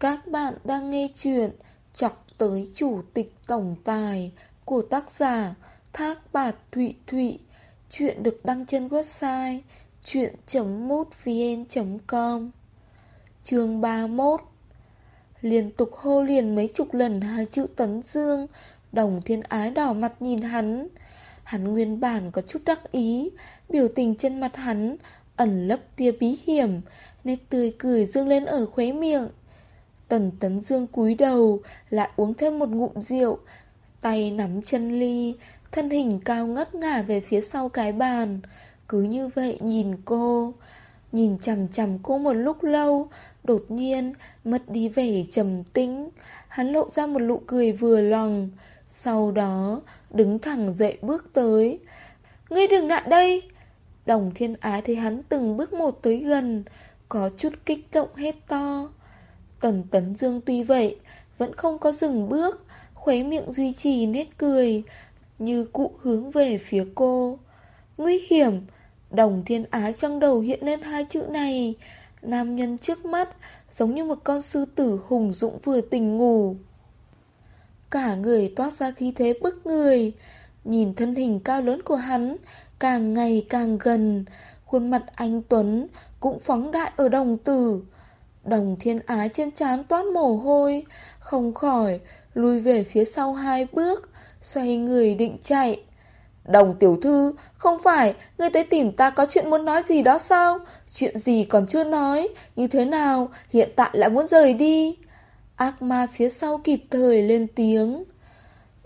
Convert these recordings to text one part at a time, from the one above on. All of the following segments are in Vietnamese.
Các bạn đang nghe chuyện Chọc tới chủ tịch tổng tài của tác giả Thác Bạt Thụy Thụy. Chuyện được đăng trên website chuyện.mútvn.com Chương 31 Liên tục hô liền mấy chục lần hai chữ tấn dương. Đồng thiên ái đỏ mặt nhìn hắn. Hắn nguyên bản có chút đắc ý, Biểu tình trên mặt hắn Ẩn lấp tia bí hiểm, Nét tươi cười dương lên ở khóe miệng. Tần tấn dương cúi đầu, Lại uống thêm một ngụm rượu, Tay nắm chân ly, Thân hình cao ngất ngả về phía sau cái bàn. Cứ như vậy nhìn cô, Nhìn chằm chằm cô một lúc lâu, Đột nhiên Mất đi vẻ trầm tĩnh. Hắn lộ ra một nụ cười vừa lòng, Sau đó Đứng thẳng dậy bước tới. Ngươi đừng lại đây! Đồng thiên ái thấy hắn từng bước một tới gần, Có chút kích động hết to. Tần tấn dương tuy vậy, Vẫn không có dừng bước, khuấy miệng duy trì nét cười, Như cụ hướng về phía cô. Nguy hiểm, Đồng thiên ái trong đầu hiện lên hai chữ này. Nam nhân trước mắt, Giống như một con sư tử hùng dũng vừa tỉnh ngủ. Cả người toát ra khí thế bức người, Nhìn thân hình cao lớn của hắn Càng ngày càng gần, Khuôn mặt anh Tuấn Cũng phóng đại ở đồng tử. Đồng thiên ái trên trán toát mồ hôi. Không khỏi, Lùi về phía sau hai bước, Xoay người định chạy. Đồng tiểu thư, Không phải, Ngươi tới tìm ta có chuyện muốn nói gì đó sao? Chuyện gì còn chưa nói? Như thế nào? Hiện tại lại muốn rời đi. Ác ma phía sau kịp thời lên tiếng.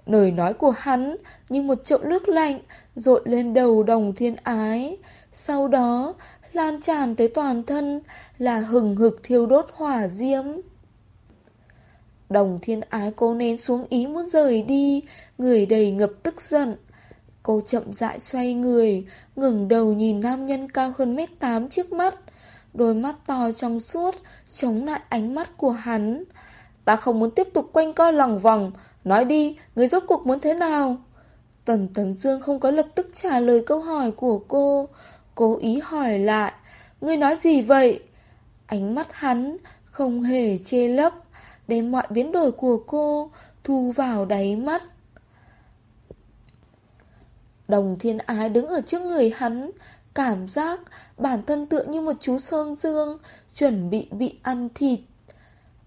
Lời nói của hắn như một chậu nước lạnh rội lên đầu đồng thiên ái. Sau đó lan tràn tới toàn thân là hừng hực thiêu đốt hỏa diễm. Đồng thiên ái cố nén xuống ý muốn rời đi, người đầy ngập tức giận. Cô chậm rãi xoay người, ngừng đầu nhìn nam nhân cao hơn mét tám trước mắt. Đôi mắt to trong suốt, chống lại ánh mắt của hắn. Ta không muốn tiếp tục quanh co lòng vòng, nói đi, người rốt cuộc muốn thế nào? Tần Tấn Dương không có lập tức trả lời câu hỏi của cô, cố ý hỏi lại, ngươi nói gì vậy? Ánh mắt hắn không hề chê lấp, đem mọi biến đổi của cô thu vào đáy mắt. Đồng thiên ái đứng ở trước người hắn, cảm giác bản thân tựa như một chú sơn dương, chuẩn bị bị ăn thịt.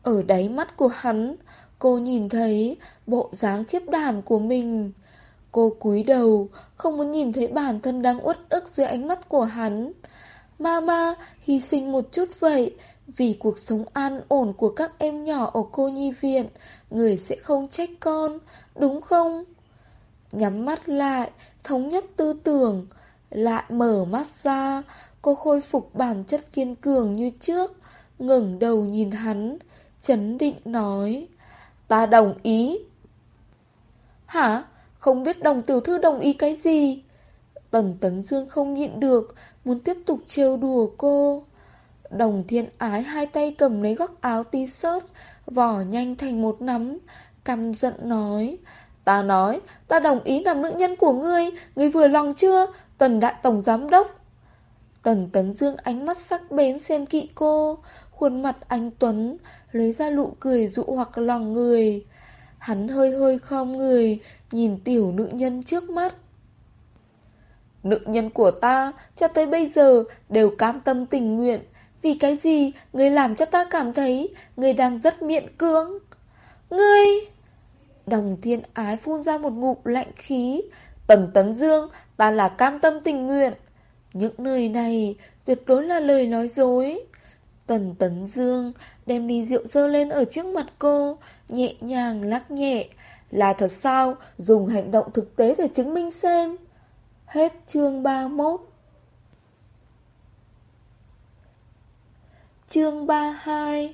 Ở đáy mắt của hắn, cô nhìn thấy bộ dáng khiếp đảm của mình. Cô cúi đầu, không muốn nhìn thấy bản thân đang uất ức dưới ánh mắt của hắn. Mama hy sinh một chút vậy, vì cuộc sống an ổn của các em nhỏ ở cô nhi viện, người sẽ không trách con, đúng không? Nhắm mắt lại, thống nhất tư tưởng, lại mở mắt ra, cô khôi phục bản chất kiên cường như trước, ngẩng đầu nhìn hắn, chấn định nói, ta đồng ý. Hả? Không biết đồng tiểu thư đồng ý cái gì? Tần Tấn Dương không nhịn được, muốn tiếp tục trêu đùa cô. Đồng thiên ái hai tay cầm lấy góc áo t-shirt, vỏ nhanh thành một nắm, căm giận nói. Ta nói, ta đồng ý làm nữ nhân của ngươi, ngươi vừa lòng chưa? Tần đại tổng giám đốc. Tần Tấn Dương ánh mắt sắc bén xem kỵ cô, khuôn mặt anh Tuấn, lấy ra nụ cười dụ hoặc lòng người. Hắn hơi hơi khom người, nhìn tiểu nữ nhân trước mắt. Nữ nhân của ta, cho tới bây giờ, đều cam tâm tình nguyện. Vì cái gì, người làm cho ta cảm thấy, người đang rất miệng cưỡng. Ngươi! Đồng thiên ái phun ra một ngụm lạnh khí. Tần Tấn Dương, ta là cam tâm tình nguyện. Những lời này tuyệt đối là lời nói dối. Tần Tấn Dương đem ly rượu dơ lên ở trước mặt cô, nhẹ nhàng lắc nhẹ. Là thật sao, dùng hành động thực tế để chứng minh xem. Hết chương 31 Chương 32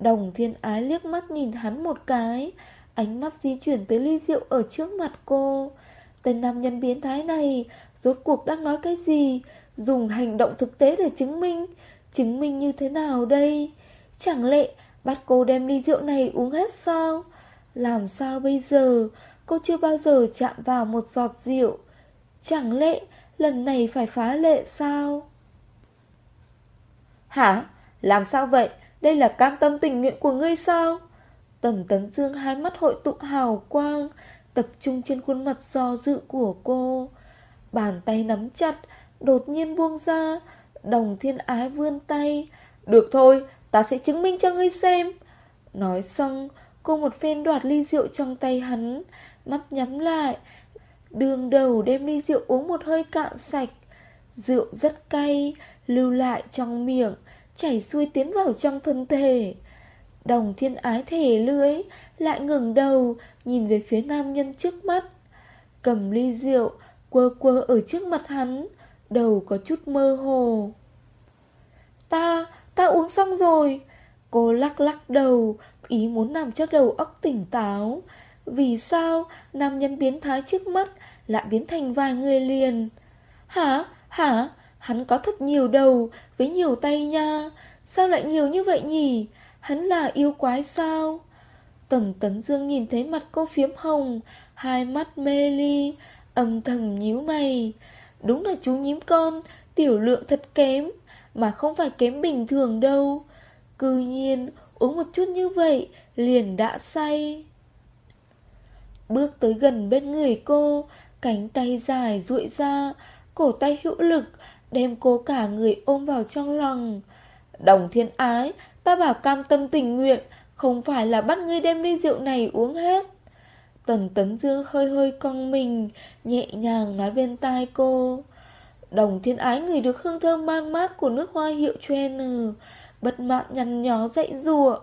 Đồng thiên ái liếc mắt nhìn hắn một cái, ánh mắt di chuyển tới ly rượu ở trước mặt cô. Tên nam nhân biến thái này, rốt cuộc đang nói cái gì? Dùng hành động thực tế để chứng minh. Chứng minh như thế nào đây? Chẳng lẽ bắt cô đem ly rượu này uống hết sao? Làm sao bây giờ? Cô chưa bao giờ chạm vào một giọt rượu. Chẳng lẽ lần này phải phá lệ sao? Hả? Làm sao vậy? đây là cam tâm tình nguyện của ngươi sao? Tần Tấn Dương hai mắt hội tụ hào quang, tập trung trên khuôn mặt do dự của cô. Bàn tay nắm chặt, đột nhiên buông ra, đồng thiên ái vươn tay. Được thôi, ta sẽ chứng minh cho ngươi xem. Nói xong, cô một phen đoạt ly rượu trong tay hắn, mắt nhắm lại. Đường đầu đem ly rượu uống một hơi cạn sạch. Rượu rất cay, lưu lại trong miệng, chảy xuôi tiến vào trong thân thể. Đồng thiên ái thể lưới, lại ngừng đầu, nhìn về phía nam nhân trước mắt. Cầm ly rượu, quơ quơ ở trước mặt hắn, đầu có chút mơ hồ. Ta, ta uống xong rồi. Cô lắc lắc đầu, ý muốn làm cho đầu óc tỉnh táo. Vì sao nam nhân biến thái trước mắt lại biến thành vài người liền? Hả? Hả? Hắn có thật nhiều đầu với nhiều tay nha. Sao lại nhiều như vậy nhỉ? Hắn là yêu quái sao? Tần Tấn Dương nhìn thấy mặt cô phiếm hồng, hai mắt mê ly, âm thầm nhíu mày. Đúng là chú nhím con, tiểu lượng thật kém, mà không phải kém bình thường đâu. Cư nhiên, uống một chút như vậy, liền đã say. Bước tới gần bên người cô, cánh tay dài duỗi ra, cổ tay hữu lực, đem cô cả người ôm vào trong lòng. Đồng thiên ái, ta bảo cam tâm tình nguyện, không phải là bắt ngươi đem ly rượu này uống hết. Tần Tấn Dương hơi hơi cong mình, nhẹ nhàng nói bên tai cô. Đồng thiên ái người được hương thơm man mát của nước hoa hiệu Trainer, ừ, bất mãn nhăn nhó dậy rùa.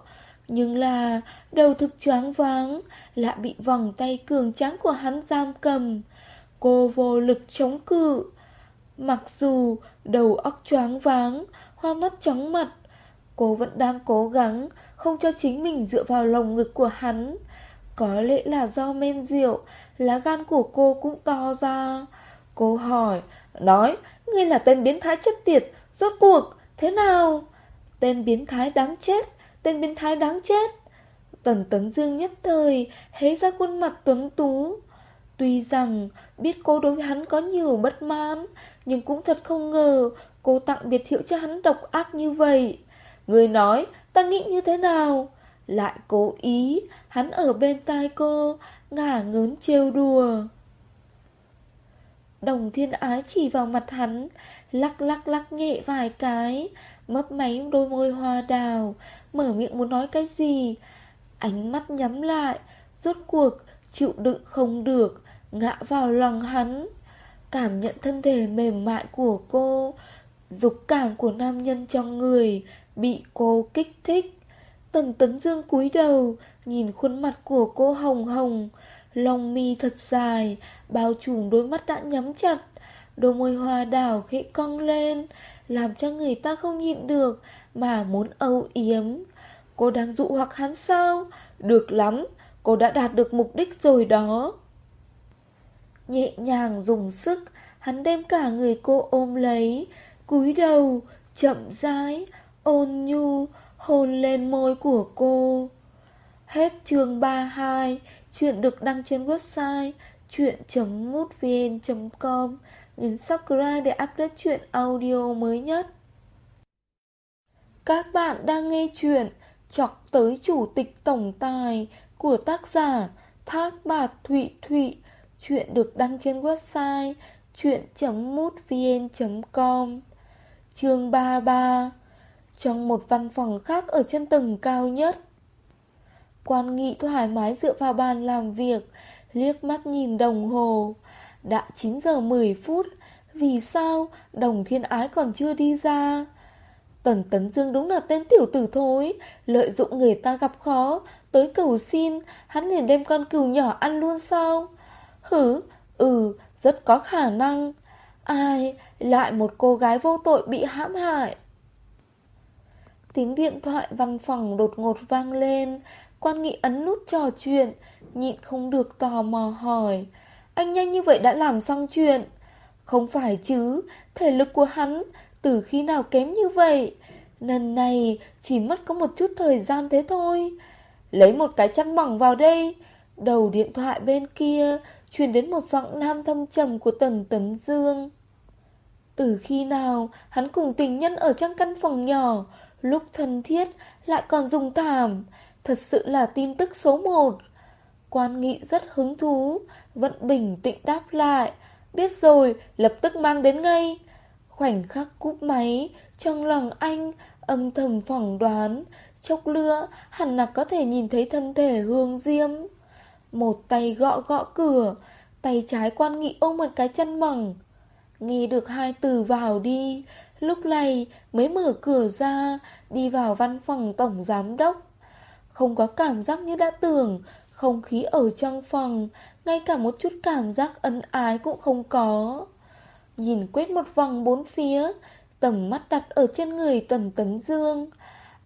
Nhưng là đầu thực choáng váng, lại bị vòng tay cường tráng của hắn giam cầm. Cô vô lực chống cự. Mặc dù đầu óc choáng váng, hoa mắt chóng mặt, cô vẫn đang cố gắng không cho chính mình dựa vào lồng ngực của hắn. Có lẽ là do men rượu, lá gan của cô cũng to ra. Cô hỏi, nói, ngươi là tên biến thái chất tiệt, rốt cuộc, thế nào? Tên biến thái đáng chết, tên biến thái đáng chết. Tần Tấn Dương nhất thời, hé ra khuôn mặt tuấn tú. Tuy rằng biết cô đối với hắn có nhiều bất mãn, nhưng cũng thật không ngờ cô tặng biệt hiệu cho hắn độc ác như vậy. Người nói, ta nghĩ như thế nào? Lại cố ý, hắn ở bên tai cô, ngả ngớn trêu đùa. Đồng thiên ái chỉ vào mặt hắn, lắc lắc lắc nhẹ vài cái, mấp máy đôi môi hoa đào, mở miệng muốn nói cái gì. Ánh mắt nhắm lại, rốt cuộc, chịu đựng không được, ngã vào lòng hắn. Cảm nhận thân thể mềm mại của cô, dục cảm của nam nhân trong người, bị cô kích thích. Tần Tấn Dương cúi đầu, nhìn khuôn mặt của cô hồng hồng, lông mi thật dài, bao trùm đôi mắt đã nhắm chặt, đôi môi hoa đảo khẽ cong lên, làm cho người ta không nhịn được mà muốn âu yếm. Cô đang dụ hoặc hắn sao? Được lắm, cô đã đạt được mục đích rồi đó. Nhẹ nhàng dùng sức, hắn đem cả người cô ôm lấy, cúi đầu, chậm rãi, ôn nhu, hôn lên môi của cô. Hết chương 32, chuyện được đăng trên website chuyện.mútvn.com. Nhấn subscribe để update chuyện audio mới nhất. Các bạn đang nghe chuyện Chọc tới Chủ tịch Tổng Tài của tác giả Thác Bạt Thụy Thụy. Chuyện được đăng trên website chuyện.mútvn.com. Chương 33 trong một văn phòng khác ở trên tầng cao nhất. Quan nghị thoải mái dựa vào bàn làm việc, liếc mắt nhìn đồng hồ. Đã 9 giờ 10 phút, vì sao đồng thiên ái còn chưa đi ra? Tần Tấn Dương đúng là tên tiểu tử thối, lợi dụng người ta gặp khó, tới cầu xin, hắn liền đem con cừu nhỏ ăn luôn sao? Hử, ừ, rất có khả năng. Ai, lại một cô gái vô tội bị hãm hại. Tiếng điện thoại văn phòng đột ngột vang lên. Quan nghị ấn nút trò chuyện, Nhịn không được tò mò hỏi, Anh nhanh như vậy đã làm xong chuyện? Không phải chứ, Thể lực của hắn Từ khi nào kém như vậy? Lần này chỉ mất có một chút thời gian thế thôi. Lấy một cái chăn mỏng vào đây. Đầu điện thoại bên kia Truyền đến một giọng nam thâm trầm của Tần Tấn Dương. Từ khi nào hắn cùng tình nhân ở trong căn phòng nhỏ lúc thân thiết lại còn dùng thảm, thật sự là tin tức số một. Quan nghị rất hứng thú, vẫn bình tĩnh đáp lại, biết rồi, lập tức mang đến ngay. Khoảnh khắc cúp máy, trong lòng anh âm thầm phỏng đoán, chốc lưa hẳn là có thể nhìn thấy thân thể hương diêm. Một tay gõ gõ cửa, tay trái quan nghị ôm một cái chân mỏng. Nghe được hai từ vào đi, lúc này mới mở cửa ra, đi vào văn phòng tổng giám đốc. Không có cảm giác như đã tưởng, không khí ở trong phòng, ngay cả một chút cảm giác ân ái cũng không có. Nhìn quét một vòng bốn phía, tầm mắt đặt ở trên người Tần Tấn Dương.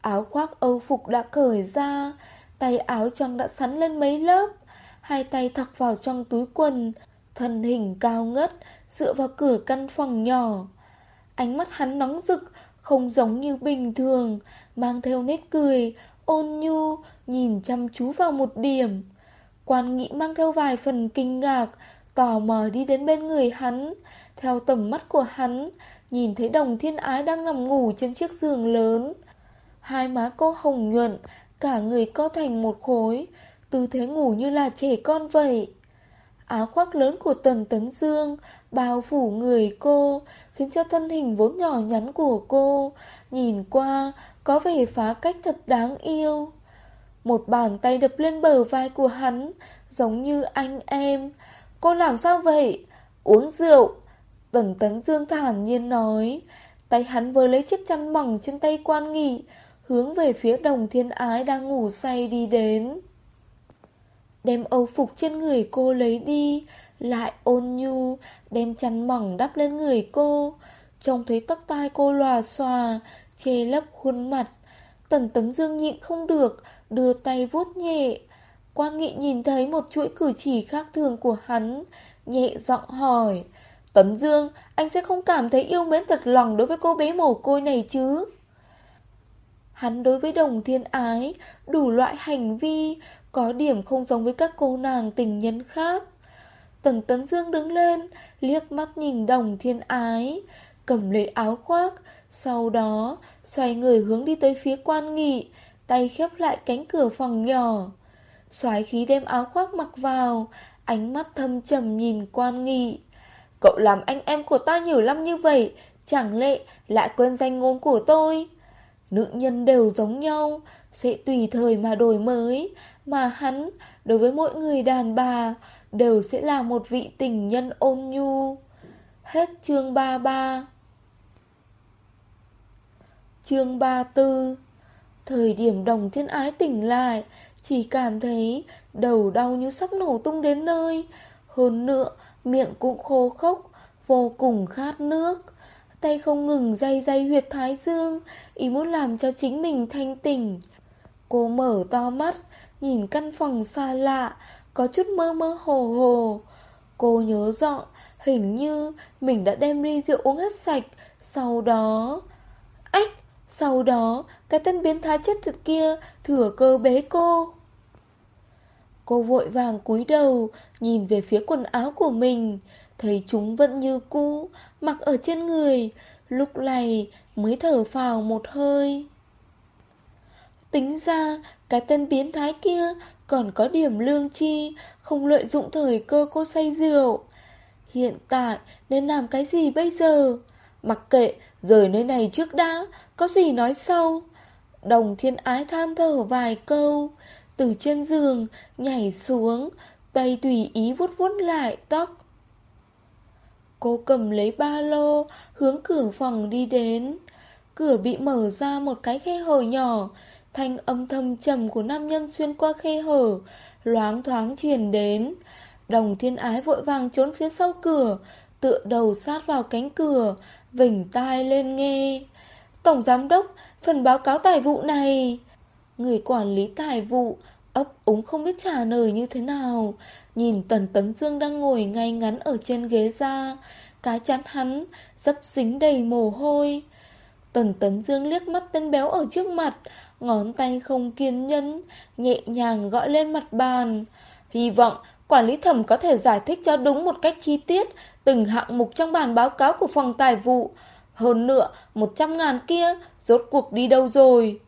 Áo khoác âu phục đã cởi ra, tay áo trong đã sắn lên mấy lớp, hai tay thọc vào trong túi quần, thân hình cao ngất, dựa vào cửa căn phòng nhỏ. Ánh mắt hắn nóng rực, không giống như bình thường, mang theo nét cười, ôn nhu, nhìn chăm chú vào một điểm. Quan nghị mang theo vài phần kinh ngạc, tò mò đi đến bên người hắn, theo tầm mắt của hắn, nhìn thấy đồng thiên ái đang nằm ngủ trên chiếc giường lớn. Hai má cô hồng nhuận, cả người co thành một khối, tư thế ngủ như là trẻ con vậy. Áo khoác lớn của Tần Tấn Dương bao phủ người cô, khiến cho thân hình vốn nhỏ nhắn của cô nhìn qua có vẻ phá cách thật đáng yêu. Một bàn tay đập lên bờ vai của hắn, giống như anh em. Cô làm sao vậy? Uống rượu. Tần Tấn Dương thản nhiên nói. Tay hắn vừa lấy chiếc chăn mỏng trên tay quan nghị, hướng về phía đồng thiên ái đang ngủ say đi đến. Đem âu phục trên người cô lấy đi, lại ôn nhu, đem chăn mỏng đắp lên người cô. Trông thấy tóc tai cô lòa xòa, che lấp khuôn mặt. Tần Tấn Dương nhịn không được, đưa tay vuốt nhẹ. Quan nghị nhìn thấy một chuỗi cử chỉ khác thường của hắn, nhẹ giọng hỏi. Tấn Dương, anh sẽ không cảm thấy yêu mến thật lòng đối với cô bé mồ côi này chứ? Hắn đối với đồng thiên ái, đủ loại hành vi, có điểm không giống với các cô nàng tình nhân khác. Tần Tấn Dương đứng lên, liếc mắt nhìn đồng thiên ái, cầm lấy áo khoác, sau đó xoay người hướng đi tới phía quan nghị, tay khép lại cánh cửa phòng nhỏ. Xoái khí đem áo khoác mặc vào, ánh mắt thâm trầm nhìn quan nghị. Cậu làm anh em của ta nhiều lắm như vậy, chẳng lẽ lại quên danh ngôn của tôi? Nữ nhân đều giống nhau, sẽ tùy thời mà đổi mới, mà hắn, đối với mỗi người đàn bà, đều sẽ là một vị tình nhân ôn nhu. Hết chương 33 Chương 34 Thời điểm đồng thiên ái tỉnh lại, chỉ cảm thấy đầu đau như sắp nổ tung đến nơi. Hơn nữa, miệng cũng khô khốc, vô cùng khát nước. Tay không ngừng day day huyệt thái dương, ý muốn làm cho chính mình thanh tỉnh. Cô mở to mắt, nhìn căn phòng xa lạ, có chút mơ mơ hồ hồ. Cô nhớ rõ, hình như mình đã đem ly rượu uống hết sạch, sau đó... Ách! Sau đó, cái tên biến thái chết thật kia thừa cơ bế cô. Cô vội vàng cúi đầu, nhìn về phía quần áo của mình, thấy chúng vẫn như cũ, mặc ở trên người, lúc này mới thở phào một hơi. Tính ra, cái tên biến thái kia còn có điểm lương chi, không lợi dụng thời cơ cô say rượu. Hiện tại nên làm cái gì bây giờ? Mặc kệ, rời nơi này trước đã, có gì nói sau. Đồng thiên ái than thở vài câu, từ trên giường nhảy xuống, tay tùy ý vuốt vuốt lại tóc. Cô cầm lấy ba lô, hướng cửa phòng đi đến. Cửa bị mở ra một cái khe hở nhỏ, thanh âm thâm trầm của nam nhân xuyên qua khe hở, loáng thoáng truyền đến. Đồng thiên ái vội vàng trốn phía sau cửa, tựa đầu sát vào cánh cửa, vỉnh tai lên nghe. Tổng giám đốc, phần báo cáo tài vụ này. Người quản lý tài vụ, ấp úng không biết trả lời như thế nào. Nhìn Tần Tấn Dương đang ngồi ngay ngắn ở trên ghế ra, cá chắn hắn, dấp dính đầy mồ hôi. Tần Tấn Dương liếc mắt tên béo ở trước mặt, ngón tay không kiên nhẫn, nhẹ nhàng gõ lên mặt bàn. Hy vọng quản lý thẩm có thể giải thích cho đúng một cách chi tiết từng hạng mục trong bản báo cáo của phòng tài vụ. Hơn nữa, 100 ngàn kia rốt cuộc đi đâu rồi?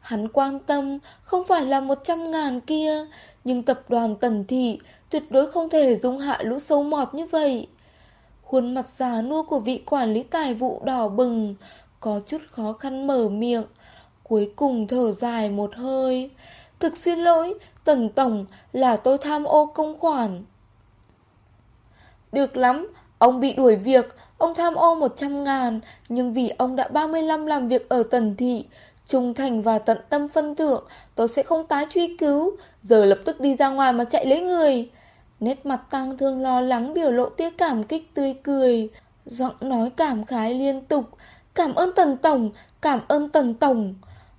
Hắn quan tâm không phải là một trăm ngàn kia, nhưng tập đoàn Tần Thị tuyệt đối không thể dung hạ lũ sâu mọt như vậy. Khuôn mặt già nua của vị quản lý tài vụ đỏ bừng, có chút khó khăn mở miệng, cuối cùng thở dài một hơi. Thực xin lỗi, Tần Tổng, là tôi tham ô công khoản. Được lắm, ông bị đuổi việc, ông tham ô 100 ngàn, nhưng vì ông đã 35 làm việc ở Tần Thị, trung thành và tận tâm phân thượng, tôi sẽ không tái truy cứu, giờ lập tức đi ra ngoài mà chạy lấy người. Nét mặt tang thương lo lắng biểu lộ tia cảm kích tươi cười, giọng nói cảm khái liên tục, cảm ơn Tần Tổng, cảm ơn Tần Tổng.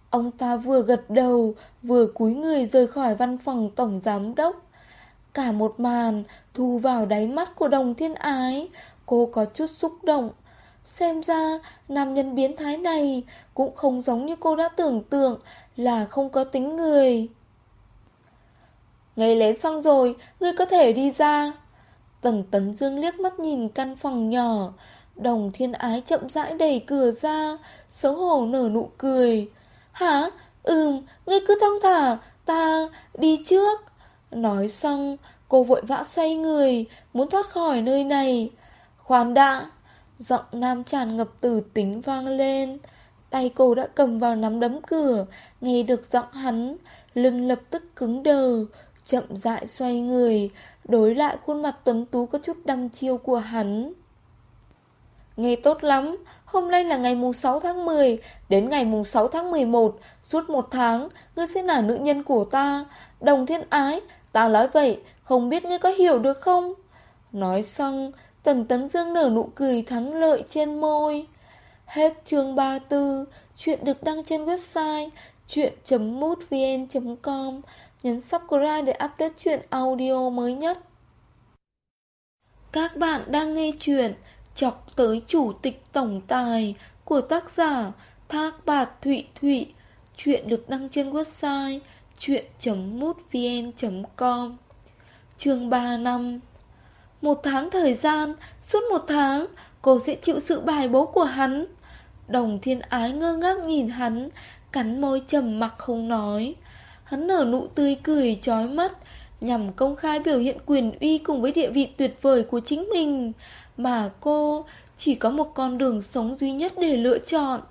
Ông ta vừa gật đầu, vừa cúi người rời khỏi văn phòng tổng giám đốc. Cả một màn thu vào đáy mắt của đồng thiên ái, cô có chút xúc động. Xem ra, nam nhân biến thái này cũng không giống như cô đã tưởng tượng là không có tính người. Ngày lén xong rồi, ngươi có thể đi ra. Tần Tấn Dương liếc mắt nhìn căn phòng nhỏ, đồng thiên ái chậm rãi đẩy cửa ra, xấu hổ nở nụ cười. Hả? Ừm, ngươi cứ thong thả, ta đi trước. Nói xong, cô vội vã xoay người, muốn thoát khỏi nơi này. Khoan đã, giọng nam tràn ngập từ tính vang lên. Tay cô đã cầm vào nắm đấm cửa, nghe được giọng hắn, lưng lập tức cứng đờ, chậm rãi xoay người, đối lại khuôn mặt tuấn tú có chút đăm chiêu của hắn. Nghe tốt lắm, hôm nay là ngày mùng 6 tháng 10, đến ngày mùng 6 tháng 11, suốt một tháng, ngươi sẽ là nữ nhân của ta. Đồng thiên ái, ta nói vậy, không biết ngươi có hiểu được không? Nói xong, Tần Tấn Dương nở nụ cười thắng lợi trên môi. Hết chương 34, chuyện được đăng trên website chuyện.mútvn.com Nhấn subscribe để update chuyện audio mới nhất. Các bạn đang nghe chuyện Chọc tới chủ tịch tổng tài của tác giả Thác Bạt Thụy Thụy. Chuyện được đăng trên website chuyện.mútvn.com Chương 3 năm Một tháng thời gian, suốt một tháng, cô sẽ chịu sự bài bố của hắn. Đồng thiên ái ngơ ngác nhìn hắn, cắn môi trầm mặc không nói. Hắn nở nụ tươi cười chói mắt, nhằm công khai biểu hiện quyền uy cùng với địa vị tuyệt vời của chính mình, mà cô chỉ có một con đường sống duy nhất để lựa chọn.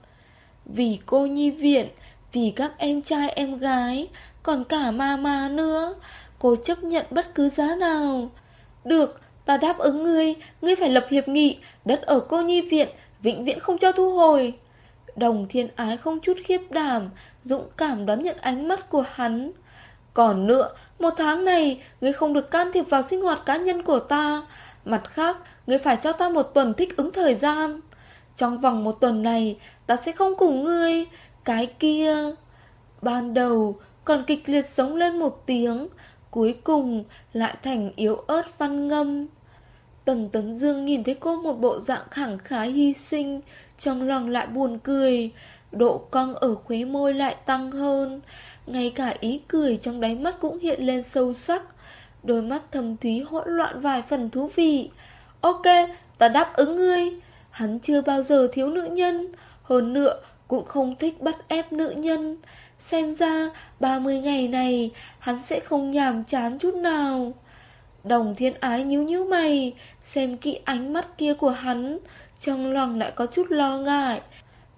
Vì cô nhi viện, vì các em trai em gái, còn cả ma ma nữa, cô chấp nhận bất cứ giá nào. Được, ta đáp ứng ngươi, ngươi phải lập hiệp nghị, đất ở cô nhi viện, vĩnh viễn không cho thu hồi. Đồng thiên ái không chút khiếp đảm, dũng cảm đón nhận ánh mắt của hắn. Còn nữa, một tháng này, ngươi không được can thiệp vào sinh hoạt cá nhân của ta. Mặt khác, ngươi phải cho ta một tuần thích ứng thời gian. Trong vòng một tuần này, ta sẽ không cùng ngươi. Cái kia... Ban đầu, còn kịch liệt sống lên một tiếng, cuối cùng lại thành yếu ớt văn ngâm. Tần Tấn Dương nhìn thấy cô một bộ dạng khẳng khái hy sinh, trong lòng lại buồn cười, độ cong ở khóe môi lại tăng hơn, ngay cả ý cười trong đáy mắt cũng hiện lên sâu sắc, đôi mắt thầm thúy hỗn loạn vài phần thú vị. Ok, ta đáp ứng ngươi. Hắn chưa bao giờ thiếu nữ nhân, hơn nữa cũng không thích bắt ép nữ nhân. Xem ra 30 ngày này hắn sẽ không nhàm chán chút nào. Đồng thiên ái nhíu nhíu mày, xem kỹ ánh mắt kia của hắn, trong lòng lại có chút lo ngại.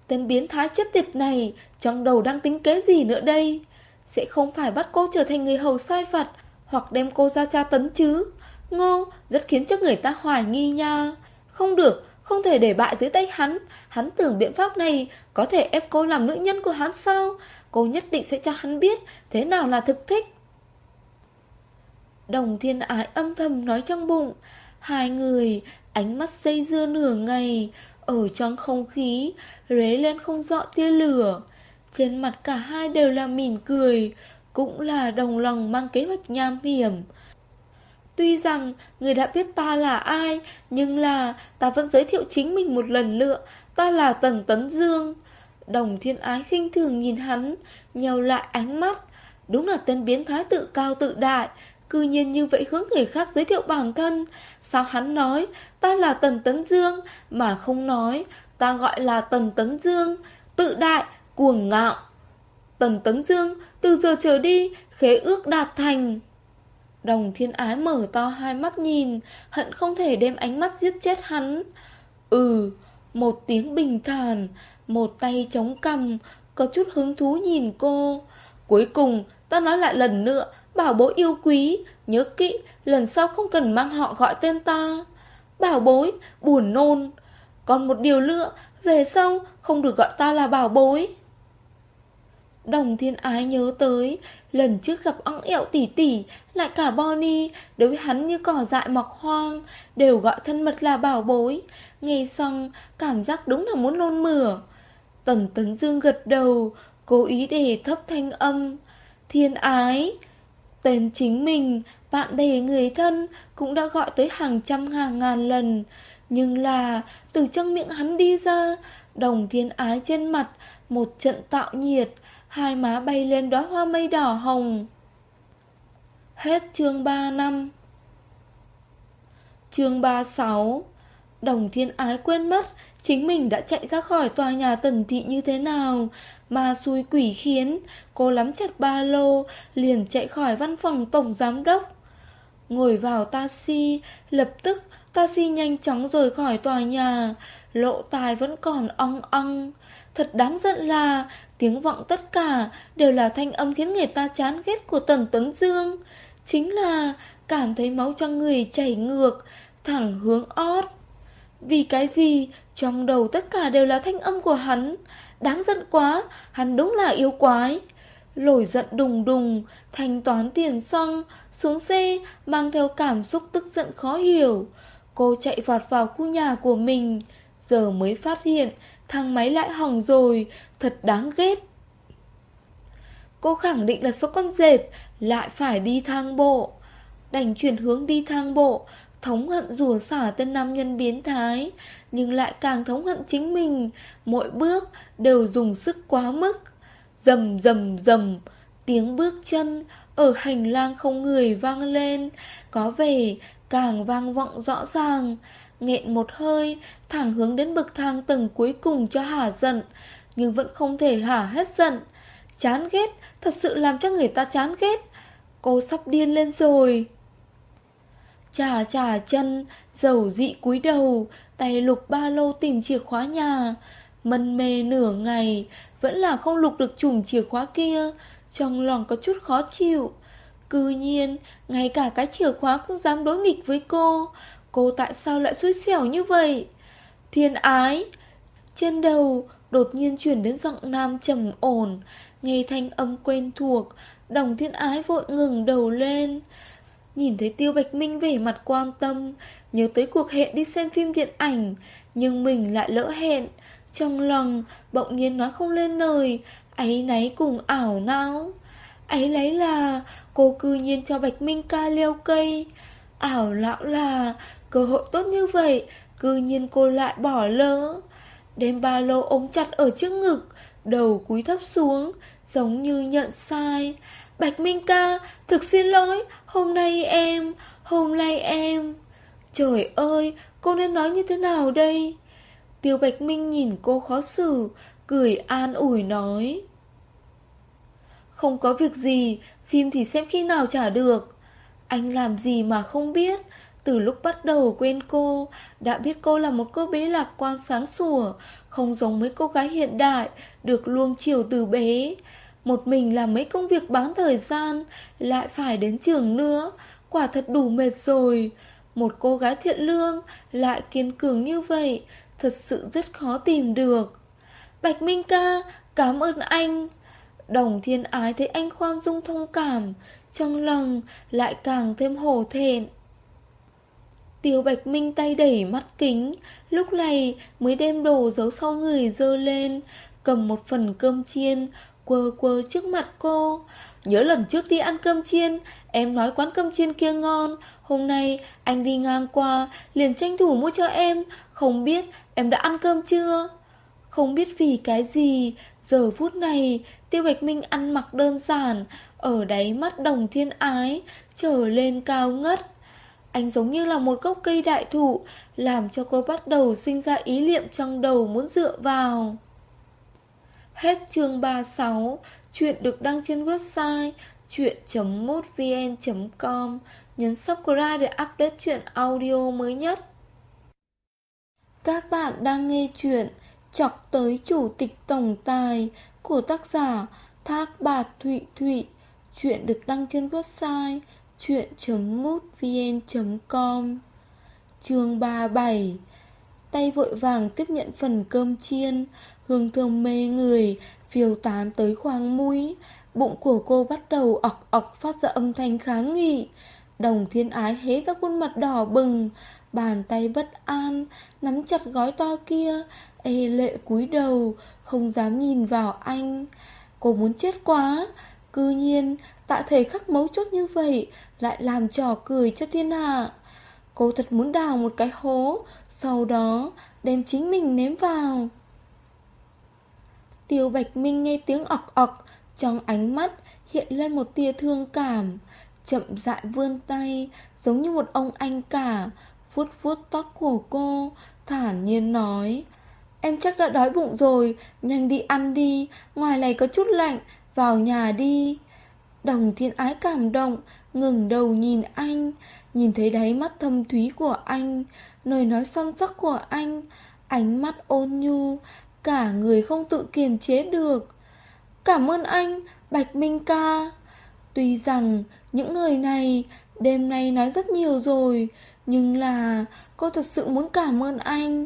Tên biến thái chất tiệt này, trong đầu đang tính kế gì nữa đây? Sẽ không phải bắt cô trở thành người hầu sai phạt, hoặc đem cô ra tra tấn chứ? Ngô, rất khiến cho người ta hoài nghi nha. Không được, không thể để bại dưới tay hắn. Hắn tưởng biện pháp này có thể ép cô làm nữ nhân của hắn sao? Cô nhất định sẽ cho hắn biết thế nào là thực thích. Đồng thiên ái âm thầm nói trong bụng. Hai người, ánh mắt dây dưa nửa ngày, ở trong không khí, rế lên không rõ tia lửa. Trên mặt cả hai đều là mỉm cười, cũng là đồng lòng mang kế hoạch nham hiểm. Tuy rằng người đã biết ta là ai, nhưng là ta vẫn giới thiệu chính mình một lần nữa, ta là Tần Tấn Dương. Đồng thiên ái khinh thường nhìn hắn, nhau lại ánh mắt. Đúng là tên biến thái tự cao tự đại, cư nhiên như vậy hướng người khác giới thiệu bản thân. Sao hắn nói ta là Tần Tấn Dương mà không nói ta gọi là Tần Tấn Dương. tự đại, cuồng ngạo. Tần Tấn Dương, từ giờ trở đi, khế ước đạt thành. Đồng thiên ái mở to hai mắt nhìn, hận không thể đem ánh mắt giết chết hắn. Ừ, một tiếng bình thản, một tay chống cằm, có chút hứng thú nhìn cô. Cuối cùng, ta nói lại lần nữa, bảo bối yêu quý, nhớ kỹ, lần sau không cần mang họ gọi tên ta. Bảo bối, buồn nôn. Còn một điều nữa, về sau không được gọi ta là bảo bối. Đồng thiên ái nhớ tới, lần trước gặp ong ẹo tỉ tỉ, lại cả Bonnie, đối với hắn như cỏ dại mọc hoang, đều gọi thân mật là bảo bối. Nghe xong, cảm giác đúng là muốn nôn mửa. Tần Tấn Dương gật đầu, cố ý để thấp thanh âm. Thiên ái, tên chính mình, bạn bè người thân cũng đã gọi tới hàng trăm hàng ngàn lần. Nhưng là, từ trong miệng hắn đi ra, đồng thiên ái trên mặt, một trận tạo nhiệt, hai má bay lên đóa hoa mây đỏ hồng. Hết chương 3 năm. Chương 36 Đồng thiên ái quên mất, Chính mình đã chạy ra khỏi tòa nhà tần thị như thế nào? Mà xui quỷ khiến, Cô lắm chặt ba lô, Liền chạy khỏi văn phòng tổng giám đốc. Ngồi vào taxi, Lập tức taxi nhanh chóng rời khỏi tòa nhà. Lộ tài vẫn còn ong ong. Thật đáng giận là, Tiếng vọng tất cả Đều là thanh âm khiến người ta chán ghét của Tần Tấn Dương. Chính là Cảm thấy máu trong người chảy ngược, Thẳng hướng ót. Vì cái gì? Trong đầu tất cả đều là thanh âm của hắn. Đáng giận quá, Hắn đúng là yêu quái. Lổi giận đùng đùng, Thanh toán tiền xong, Xuống xe, Mang theo cảm xúc tức giận khó hiểu. Cô chạy vọt vào khu nhà của mình, Giờ mới phát hiện Thang máy lại hỏng rồi. Thật đáng ghét. Cô khẳng định là số con dẹp Lại phải đi thang bộ. Đành chuyển hướng đi thang bộ, Thống hận rủa xả tên nam nhân biến thái. Nhưng lại càng thống hận chính mình. Mỗi bước đều dùng sức quá mức. Dầm dầm dầm Tiếng bước chân Ở hành lang không người vang lên. Có vẻ càng vang vọng rõ ràng nghẹn một hơi, thẳng hướng đến bậc thang tầng cuối cùng cho hả giận, nhưng vẫn không thể hả hết giận. Chán ghét, thật sự làm cho người ta chán ghét. Cô sắp điên lên rồi. Chà chà chân, dầu dị cúi đầu, tay lục ba lô tìm chìa khóa nhà. Mân mê nửa ngày, vẫn là không lục được chùm chìa khóa kia, trong lòng có chút khó chịu. Cư nhiên, ngay cả cái chìa khóa cũng dám đối nghịch với cô. Cô tại sao lại xui xẻo như vậy? Thiên ái! Trên đầu đột nhiên chuyển đến giọng nam trầm ổn, nghe thanh âm quen thuộc, đồng thiên ái vội ngừng đầu lên. Nhìn thấy Tiêu Bạch Minh vẻ mặt quan tâm, nhớ tới cuộc hẹn đi xem phim điện ảnh, nhưng mình lại lỡ hẹn. Trong lòng, bỗng nhiên nói không lên lời, ấy náy cùng ảo não. Ấy lấy là, cô cư nhiên cho Bạch Minh ca leo cây. Ảo lão là, Cơ hội tốt như vậy, Cư nhiên cô lại bỏ lỡ. Đem ba lô ống chặt ở trước ngực, Đầu cúi thấp xuống, Giống như nhận sai. Bạch Minh ca, Thực xin lỗi, Hôm nay em, Hôm nay em. Trời ơi, Cô nên nói như thế nào đây? Tiêu Bạch Minh nhìn cô khó xử, Cười an ủi nói. Không có việc gì, Phim thì xem khi nào trả được. Anh làm gì mà không biết? Từ lúc bắt đầu quen cô, đã biết cô là một cô bé lạc quan sáng sủa, không giống mấy cô gái hiện đại, được luông chiều từ bé. Một mình làm mấy công việc bán thời gian, lại phải đến trường nữa, quả thật đủ mệt rồi. Một cô gái thiện lương, lại kiên cường như vậy, thật sự rất khó tìm được. Bạch Minh ca, cảm ơn anh. Đồng thiên ái thấy anh khoan dung thông cảm, trong lòng lại càng thêm hổ thẹn. Tiêu Bạch Minh tay đẩy mắt kính, lúc này mới đem đồ giấu sau người dơ lên, cầm một phần cơm chiên, quơ quơ trước mặt cô. Nhớ lần trước đi ăn cơm chiên, em nói quán cơm chiên kia ngon, hôm nay anh đi ngang qua, liền tranh thủ mua cho em, không biết em đã ăn cơm chưa? Không biết vì cái gì, giờ phút này, Tiêu Bạch Minh ăn mặc đơn giản, ở đáy mắt đồng thiên ái, trở lên cao ngất. Anh giống như là một gốc cây đại thụ, làm cho cô bắt đầu sinh ra ý niệm trong đầu muốn dựa vào. Hết chương 36 Chuyện được đăng trên website chuyện.mútvn.com Nhấn subscribe để update chuyện audio mới nhất. Các bạn đang nghe chuyện Chọc tới Chủ tịch Tổng Tài của tác giả Thác Bạt Thụy Thụy. Chuyện được đăng trên website chuyện.mútvn.com Chương 37 Tay vội vàng tiếp nhận phần cơm chiên. Hương thơm mê người, Phiêu tán tới khoang mũi. Bụng của cô bắt đầu ọc ọc phát ra âm thanh kháng nghị. Đồng thiên ái hế ra khuôn mặt đỏ bừng. Bàn tay bất an, Nắm chặt gói to kia. Ê lệ cúi đầu, Không dám nhìn vào anh. Cô muốn chết quá. Cư nhiên tại thời khắc mấu chốt như vậy Lại làm trò cười cho thiên hạ. Cô thật muốn đào một cái hố, Sau đó đem chính mình ném vào. Tiêu Bạch Minh nghe tiếng ọc ọc, Trong ánh mắt hiện lên một tia thương cảm. Chậm rãi vươn tay, Giống như một ông anh cả, vuốt vuốt tóc của cô, Thản nhiên nói, Em chắc đã đói bụng rồi, Nhanh đi ăn đi, Ngoài này có chút lạnh, Vào nhà đi. Đồng thiên ái cảm động, ngừng đầu nhìn anh. Nhìn thấy đáy mắt thâm thúy của anh, Lời nói săn sắc của anh, Ánh mắt ôn nhu, Cả người không tự kiềm chế được. Cảm ơn anh, Bạch Minh ca. Tuy rằng những lời này, Đêm nay nói rất nhiều rồi, Nhưng là cô thật sự muốn cảm ơn anh.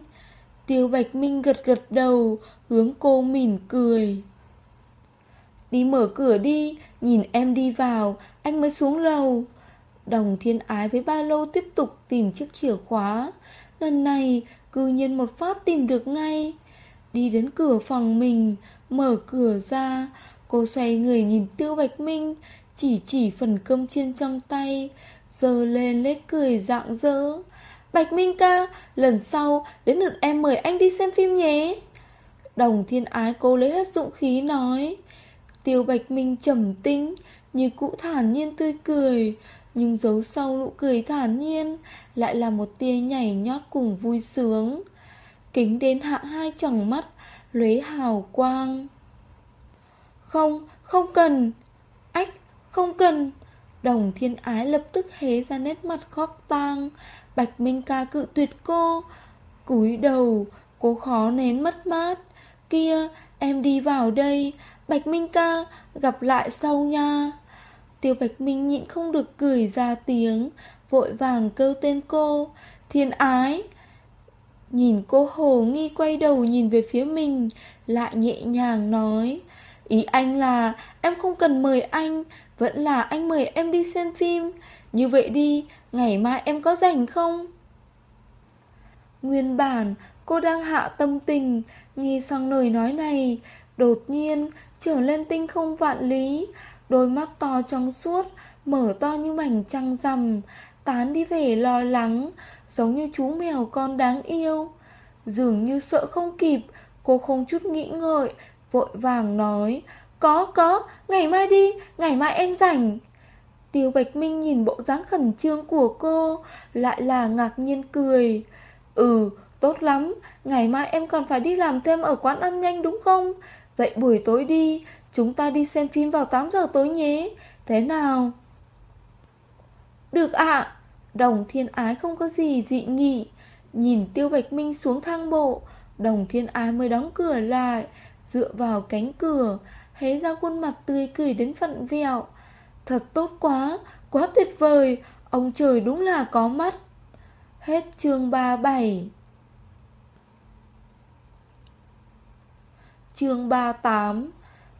Tiêu Bạch Minh gật gật đầu, Hướng cô mỉm cười. Đi mở cửa đi, Nhìn em đi vào, Anh mới xuống lầu. Đồng thiên ái với ba lô tiếp tục tìm chiếc chìa khóa. Lần này, cư nhiên một phát tìm được ngay. Đi đến cửa phòng mình, Mở cửa ra. Cô xoay người nhìn Tiêu Bạch Minh, Chỉ chỉ phần cơm chiên trong tay Giờ lên lết cười rạng rỡ. Bạch Minh ca, Lần sau đến lượt em mời anh đi xem phim nhé. Đồng thiên ái cô lấy hết dũng khí nói. Tiêu Bạch Minh trầm tĩnh Như cũ thản nhiên tươi cười Nhưng giấu sau nụ cười thản nhiên Lại là một tia nhảy nhót cùng vui sướng. Kính đến hạ hai tròng mắt lóe hào quang. Không, không cần. Ách, không cần. Đồng thiên ái lập tức hé ra nét mặt khóc tang. Bạch Minh ca cự tuyệt cô. Cúi đầu Cô khó nén mất mát. Kia, em đi vào đây. Bạch Minh ca, gặp lại sau nha. Tiêu Bạch Minh nhịn không được cười ra tiếng Vội vàng kêu tên cô. Thiên ái Nhìn cô hồ nghi quay đầu nhìn về phía mình Lại nhẹ nhàng nói Ý anh là em không cần mời anh Vẫn là anh mời em đi xem phim. Như vậy đi Ngày mai em có rảnh không? Nguyên bản Cô đang hạ tâm tình Nghe xong lời nói này Đột nhiên trở lên tinh không vạn lý. Đôi mắt to trong suốt Mở to như mảnh trăng rằm Tán đi vẻ lo lắng Giống như chú mèo con đáng yêu. Dường như sợ không kịp Cô không chút nghĩ ngợi Vội vàng nói Có có, ngày mai đi, ngày mai em rảnh. Tiêu Bạch Minh nhìn bộ dáng khẩn trương của cô Lại là ngạc nhiên cười. Ừ, tốt lắm Ngày mai em còn phải đi làm thêm ở quán ăn nhanh đúng không? Vậy buổi tối đi, Chúng ta đi xem phim vào 8 giờ tối nhé. Thế nào? Được ạ. Đồng thiên ái không có gì dị nghị. Nhìn Tiêu Bạch Minh xuống thang bộ, Đồng thiên ái mới đóng cửa lại, Dựa vào cánh cửa, Hé ra khuôn mặt tươi cười đến phận vẹo. Thật tốt quá Quá tuyệt vời, Ông trời đúng là có mắt. Hết chương 37 Chương 38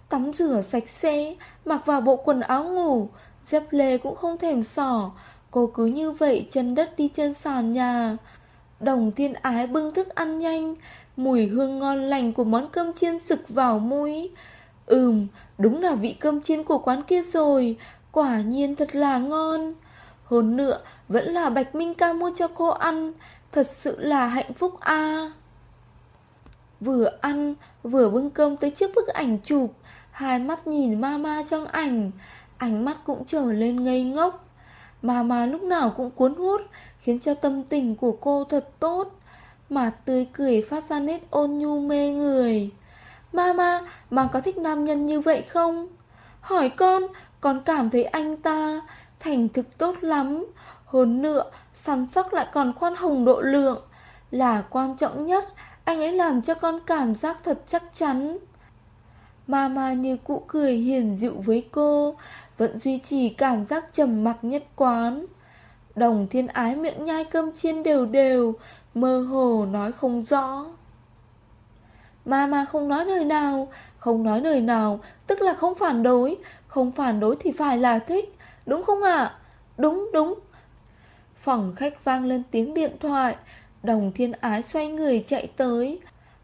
Tắm rửa sạch sẽ Mặc vào bộ quần áo ngủ Dép lê cũng không thèm sỏ Cô cứ như vậy chân đất đi trên sàn nhà. Đồng thiên ái bưng thức ăn nhanh Mùi hương ngon lành của món cơm chiên sực vào mũi. Ừm, đúng là vị cơm chiên của quán kia rồi Quả nhiên thật là ngon. Hơn nữa, vẫn là Bạch Minh ca mua cho cô ăn Thật sự là hạnh phúc a. Vừa ăn, vừa bưng cơm tới trước bức ảnh chụp Hai mắt nhìn mama trong ảnh Ánh mắt cũng trở lên ngây ngốc Mama lúc nào cũng cuốn hút Khiến cho tâm tình của cô thật tốt Mà tươi cười phát ra nét ôn nhu mê người Mama, mà có thích nam nhân như vậy không? Hỏi con, con cảm thấy anh ta thành thực tốt lắm. Hơn nữa, săn sóc lại còn khoan hồng độ lượng. Là quan trọng nhất, anh ấy làm cho con cảm giác thật chắc chắn. Mama như cụ cười hiền dịu với cô, vẫn duy trì cảm giác trầm mặc nhất quán. Đồng thiên ái miệng nhai cơm chiên đều đều, mơ hồ nói không rõ. Mama không nói lời nào, không nói lời nào, tức là không phản đối, không phản đối thì phải là thích, đúng không ạ? Đúng, đúng. Phòng khách vang lên tiếng điện thoại, đồng thiên ái xoay người chạy tới.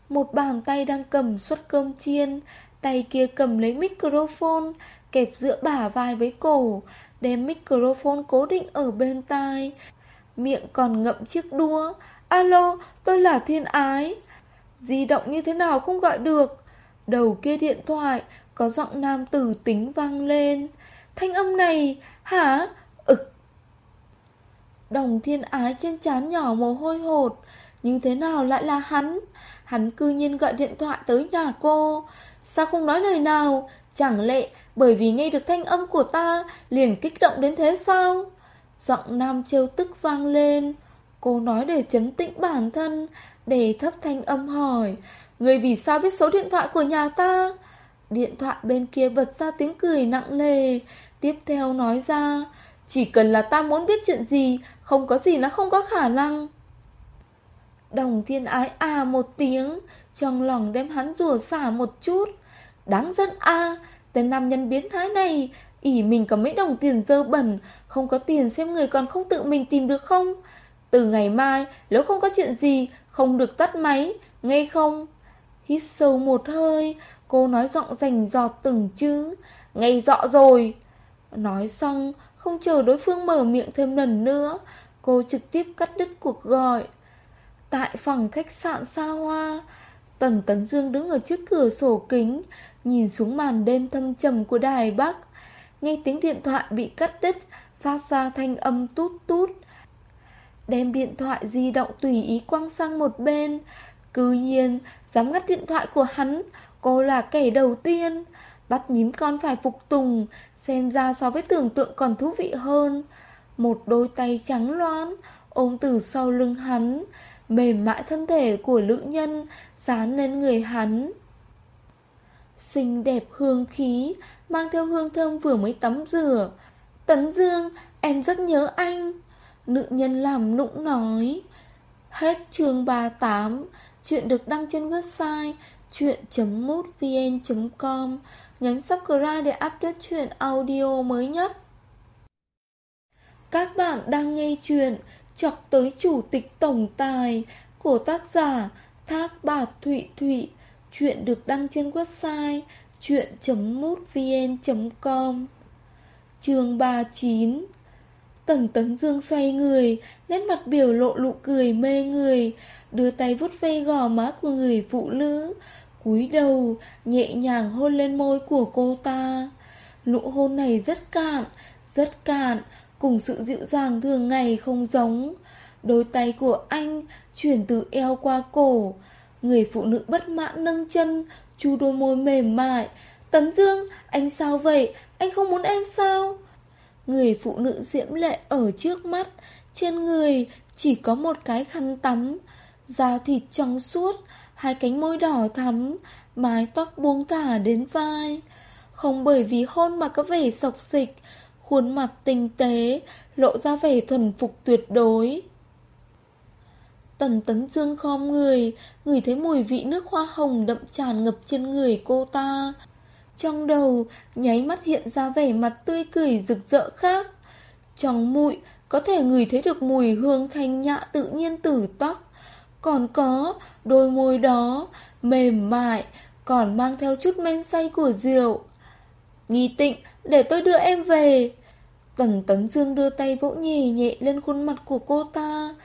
Một bàn tay đang cầm suất cơm chiên, tay kia cầm lấy microphone, kẹp giữa bả vai với cổ, đem microphone cố định ở bên tai. Miệng còn ngậm chiếc đua Alo, tôi là thiên ái. Di động như thế nào không gọi được. Đầu kia điện thoại, có giọng nam tử tính vang lên. Thanh âm này, hả? Đồng thiên ái trên chán nhỏ mồ hôi hột. Nhưng thế nào lại là hắn? Hắn cư nhiên gọi điện thoại tới nhà cô. Sao không nói lời nào? Chẳng lẽ bởi vì nghe được thanh âm của ta liền kích động đến thế sao? Giọng nam trêu tức vang lên. Cô nói để chấn tĩnh bản thân, để thấp thanh âm hỏi. Người vì sao biết số điện thoại của nhà ta? Điện thoại bên kia bật ra tiếng cười nặng nề. Tiếp theo nói ra, chỉ cần là ta muốn biết chuyện gì, không có gì nó không có khả năng. Đồng thiên ái à một tiếng, trong lòng đem hắn rủa xả một chút. Đáng giận a tên nam nhân biến thái này, ỉ mình có mấy đồng tiền dơ bẩn, không có tiền xem người còn không tự mình tìm được không? Từ ngày mai, nếu không có chuyện gì, không được tắt máy, nghe không? Hít sâu một hơi, cô nói giọng rành giọt từng chữ, nghe rõ rồi. Nói xong, không chờ đối phương mở miệng thêm lần nữa, cô trực tiếp cắt đứt cuộc gọi. Tại phòng khách sạn xa hoa, Tần Tấn Dương đứng ở trước cửa sổ kính, nhìn xuống màn đêm thâm trầm của Đài Bắc. Nghe tiếng điện thoại bị cắt đứt, phát ra thanh âm tút tút. Đem điện thoại di động tùy ý quăng sang một bên. Cứ nhiên, dám ngắt điện thoại của hắn, cô là kẻ đầu tiên. Bắt nhím con phải phục tùng, xem ra so với tưởng tượng còn thú vị hơn. Một đôi tay trắng loan ôm từ sau lưng hắn, mềm mại thân thể của nữ nhân dán lên người hắn. Xinh đẹp hương khí, mang theo hương thơm vừa mới tắm rửa. Tấn Dương, em rất nhớ anh. Nữ nhân làm nũng nói. Hết chương 38, chuyện được đăng trên website chuyện.mútvn.com. Nhấn subscribe để update chuyện audio mới nhất. Các bạn đang nghe chuyện Chọc tới chủ tịch tổng tài của tác giả Thác Bạt Thụy Thụy. Chuyện được đăng trên website chuyện.mútvn.com Chương 39 Tần Tấn Dương xoay người, nét mặt biểu lộ nụ cười mê người, đưa tay vuốt ve gò má của người phụ nữ, cúi đầu, nhẹ nhàng hôn lên môi của cô ta. Nụ hôn này rất cạn, rất cạn, cùng sự dịu dàng thường ngày không giống. Đôi tay của anh chuyển từ eo qua cổ, Người phụ nữ bất mãn nâng chân, chu đôi môi mềm mại. Tấn Dương, anh sao vậy? Anh không muốn em sao? Người phụ nữ diễm lệ ở trước mắt, trên người chỉ có một cái khăn tắm, da thịt trong suốt, hai cánh môi đỏ thắm, mái tóc buông thả đến vai. Không bởi vì hôn mà có vẻ sọc xịch, khuôn mặt tinh tế, lộ ra vẻ thuần phục tuyệt đối. Tần tấn dương khom người, người thấy mùi vị nước hoa hồng đậm tràn ngập trên người cô ta. Trong đầu, nháy mắt hiện ra vẻ mặt tươi cười rực rỡ khác. Trong mũi, có thể người thấy được mùi hương thanh nhã tự nhiên từ tóc. Còn có, đôi môi đó, mềm mại, còn mang theo chút men say của rượu. Nghi tịnh, để tôi đưa em về. Tần Tấn Dương đưa tay vỗ nhẹ nhẹ lên khuôn mặt của cô ta.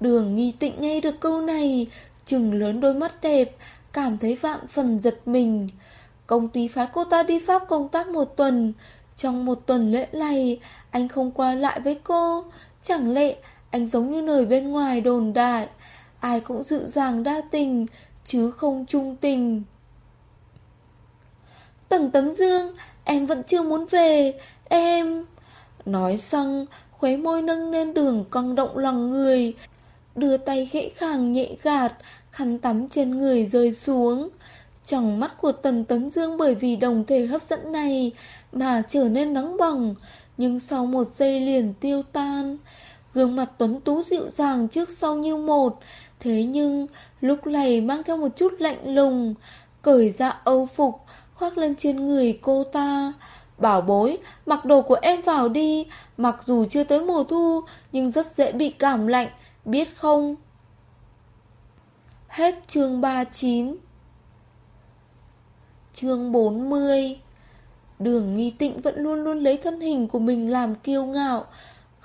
Đường nghi tịnh nghe được câu này, trừng lớn đôi mắt đẹp, cảm thấy vạn phần giật mình. Công ty phái cô ta đi Pháp công tác một tuần. Trong một tuần lễ này, anh không qua lại với cô. Chẳng lẽ anh giống như lời bên ngoài đồn đại. Ai cũng dự dàng đa tình, chứ không trung tình. Tần Tấn Dương, em vẫn chưa muốn về, em... Nói xong, khóe môi nâng lên đường cong động lòng người, đưa tay khẽ khàng nhẹ gạt, khăn tắm trên người rơi xuống. Trong mắt của Tần Tấn Dương bởi vì đồng thể hấp dẫn này mà trở nên nóng bỏng, nhưng sau một giây liền tiêu tan. Gương mặt tuấn tú dịu dàng trước sau như một, thế nhưng lúc này mang theo một chút lạnh lùng, cởi ra âu phục, khoác lên trên người cô ta. Bảo bối, mặc đồ của em vào đi, mặc dù chưa tới mùa thu, nhưng rất dễ bị cảm lạnh, biết không? Hết chương 39 Chương 40 Đường nghi tịnh vẫn luôn luôn lấy thân hình của mình làm kiêu ngạo.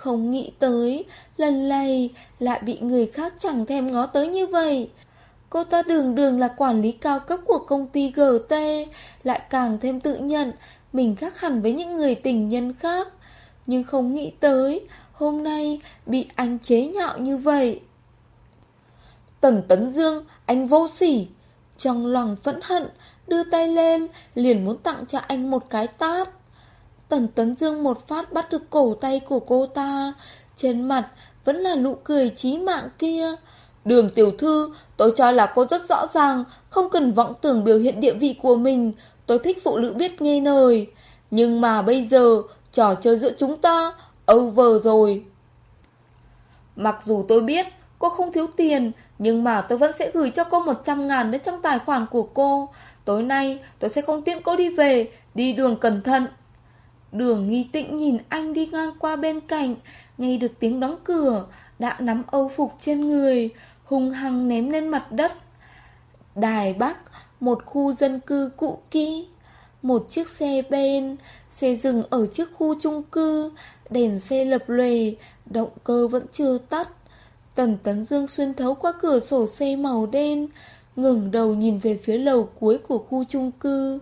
Không nghĩ tới, Lần này lại bị người khác chẳng thèm ngó tới như vậy. Cô ta đường đường là quản lý cao cấp của công ty GT Lại càng thêm tự nhận Mình khác hẳn với những người tình nhân khác. Nhưng không nghĩ tới, Hôm nay bị anh chế nhạo như vậy. Tần Tấn Dương, Anh vô sỉ, Trong lòng phẫn hận, Đưa tay lên, Liền muốn tặng cho anh một cái tát. Tần Tấn Dương một phát bắt được cổ tay của cô ta. Trên mặt vẫn là nụ cười chí mạng kia. Đường tiểu thư, Tôi cho là cô rất rõ ràng, Không cần vọng tưởng biểu hiện địa vị của mình. Tôi thích phụ nữ biết nghe lời. Nhưng mà bây giờ, Trò chơi giữa chúng ta, Over rồi. Mặc dù tôi biết Cô không thiếu tiền, Nhưng mà tôi vẫn sẽ gửi cho cô 100 ngàn đến trong tài khoản của cô. Tối nay, tôi sẽ không tiễn cô đi về, Đi đường cẩn thận. Đường nghi tĩnh nhìn anh đi ngang qua bên cạnh Nghe được tiếng đóng cửa Đã nắm âu phục trên người Hung hăng ném lên mặt đất. Đài Bắc Một khu dân cư cũ kỹ Một chiếc xe bên Xe dừng ở trước khu chung cư Đèn xe lập lề Động cơ vẫn chưa tắt. Tần Tấn Dương xuyên thấu qua cửa sổ xe màu đen ngừng đầu nhìn về phía lầu cuối của khu chung cư,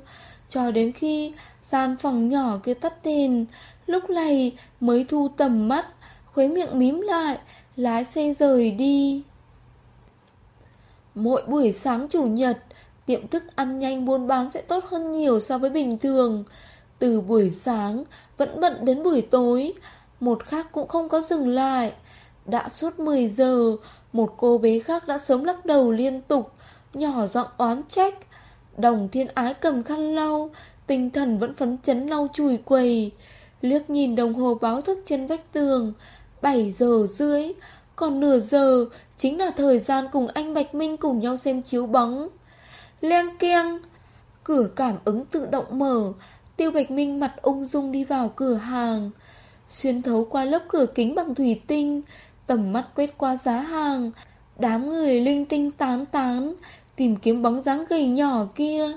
cho đến khi gian phòng nhỏ kia tắt đèn, lúc này mới thu tầm mắt, khuấy miệng mím lại, lái xe rời đi. Mỗi buổi sáng chủ nhật, tiệm thức ăn nhanh buôn bán sẽ tốt hơn nhiều so với bình thường. Từ buổi sáng vẫn bận đến buổi tối, một khác cũng không có dừng lại. Đã suốt 10 giờ, một cô bé khác đã sớm lắc đầu liên tục, nhỏ giọng oán trách. Đồng thiên ái cầm khăn lau, tinh thần vẫn phấn chấn lau chùi quầy. Liếc nhìn đồng hồ báo thức trên vách tường, 7 giờ rưỡi, còn nửa giờ chính là thời gian cùng anh Bạch Minh cùng nhau xem chiếu bóng. Leng keng, cửa cảm ứng tự động mở, Tiêu Bạch Minh mặt ung dung đi vào cửa hàng. Xuyên thấu qua lớp cửa kính bằng thủy tinh, tầm mắt quét qua giá hàng, đám người linh tinh tán tán, tìm kiếm bóng dáng gầy nhỏ kia.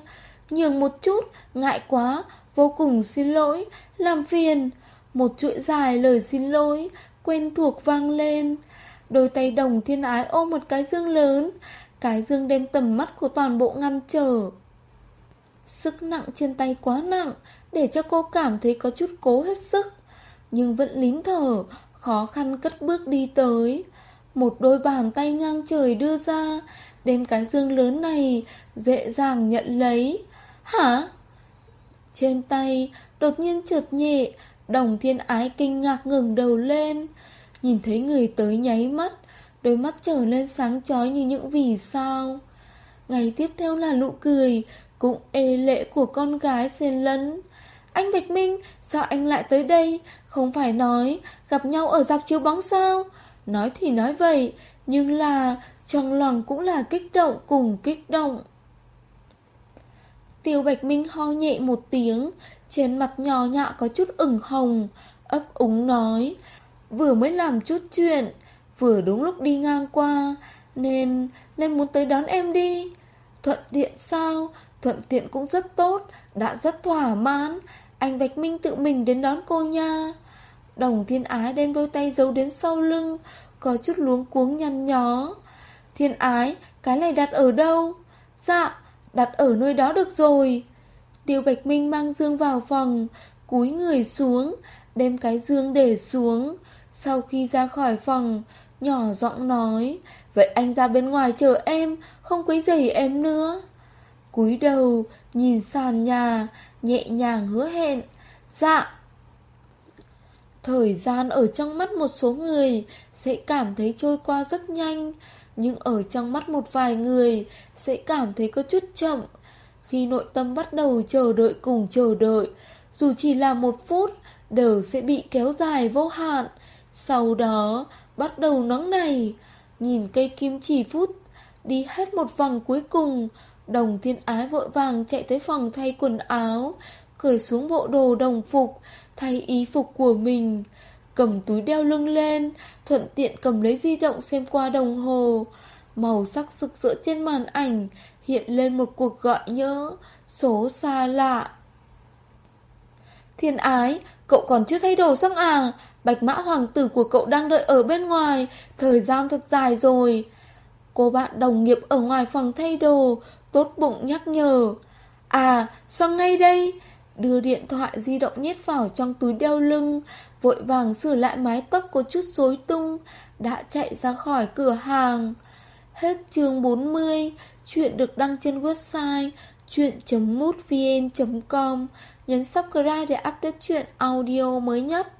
Nhường một chút, ngại quá, vô cùng xin lỗi, làm phiền. Một chuỗi dài lời xin lỗi, quen thuộc vang lên. Đôi tay đồng thiên ái ôm một cái dương lớn, cái dương đem tầm mắt của toàn bộ ngăn trở. Sức nặng trên tay quá nặng, để cho cô cảm thấy có chút cố hết sức. Nhưng vẫn lín thở, khó khăn cất bước đi tới. Một đôi bàn tay ngang trời đưa ra, đem cái dương lớn này dễ dàng nhận lấy. Hả? Trên tay đột nhiên trượt nhẹ, đồng thiên ái kinh ngạc ngừng đầu lên. Nhìn thấy người tới nháy mắt, đôi mắt trở lên sáng chói như những vì sao. Ngày tiếp theo là nụ cười, cũng ê lệ của con gái xen lẫn. Anh Bạch Minh, sao anh lại tới đây? Không phải nói gặp nhau ở dạp chiếu bóng sao? Nói thì nói vậy, nhưng là trong lòng cũng là kích động cùng kích động. Tiêu Bạch Minh ho nhẹ một tiếng, trên mặt nhỏ nhạ có chút ửng hồng, ấp úng nói, vừa mới làm chút chuyện, vừa đúng lúc đi ngang qua, nên, nên muốn tới đón em đi. Thuận tiện sao? Thuận tiện cũng rất tốt, đã rất thỏa mãn, anh Bạch Minh tự mình đến đón cô nha. Đồng thiên ái đem đôi tay giấu đến sau lưng, có chút luống cuống nhăn nhó. Thiên ái, cái này đặt ở đâu? Dạ, đặt ở nơi đó được rồi. Tiêu Bạch Minh mang dương vào phòng, cúi người xuống, đem cái dương để xuống. Sau khi ra khỏi phòng, nhỏ giọng nói, vậy anh ra bên ngoài chờ em, không quấy rầy em nữa. cúi đầu, nhìn sàn nhà, nhẹ nhàng hứa hẹn. Dạ. Thời gian ở trong mắt một số người sẽ cảm thấy trôi qua rất nhanh, nhưng ở trong mắt một vài người sẽ cảm thấy có chút chậm. Khi nội tâm bắt đầu chờ đợi cùng chờ đợi, dù chỉ là một phút, đều sẽ bị kéo dài vô hạn. Sau đó, bắt đầu nắng này, nhìn cây kim chỉ phút, đi hết một vòng cuối cùng, đồng thiên ái vội vàng chạy tới phòng thay quần áo, cởi xuống bộ đồ đồng phục, thay y phục của mình, cầm túi đeo lưng lên, thuận tiện cầm lấy di động xem qua đồng hồ. Màu sắc rực rỡ trên màn ảnh hiện lên một cuộc gọi nhớ, số xa lạ. Thiên ái, cậu còn chưa thay đồ xong à? Bạch mã hoàng tử của cậu đang đợi ở bên ngoài, thời gian thật dài rồi. Cô bạn đồng nghiệp ở ngoài phòng thay đồ, tốt bụng nhắc nhở. À, xong ngay đây. Đưa điện thoại di động nhét vào trong túi đeo lưng, vội vàng sửa lại mái tóc có chút rối tung, đã chạy ra khỏi cửa hàng. Hết chương 40, chuyện được đăng trên website chuyện.mútvn.com. Nhấn subscribe để update chuyện audio mới nhất.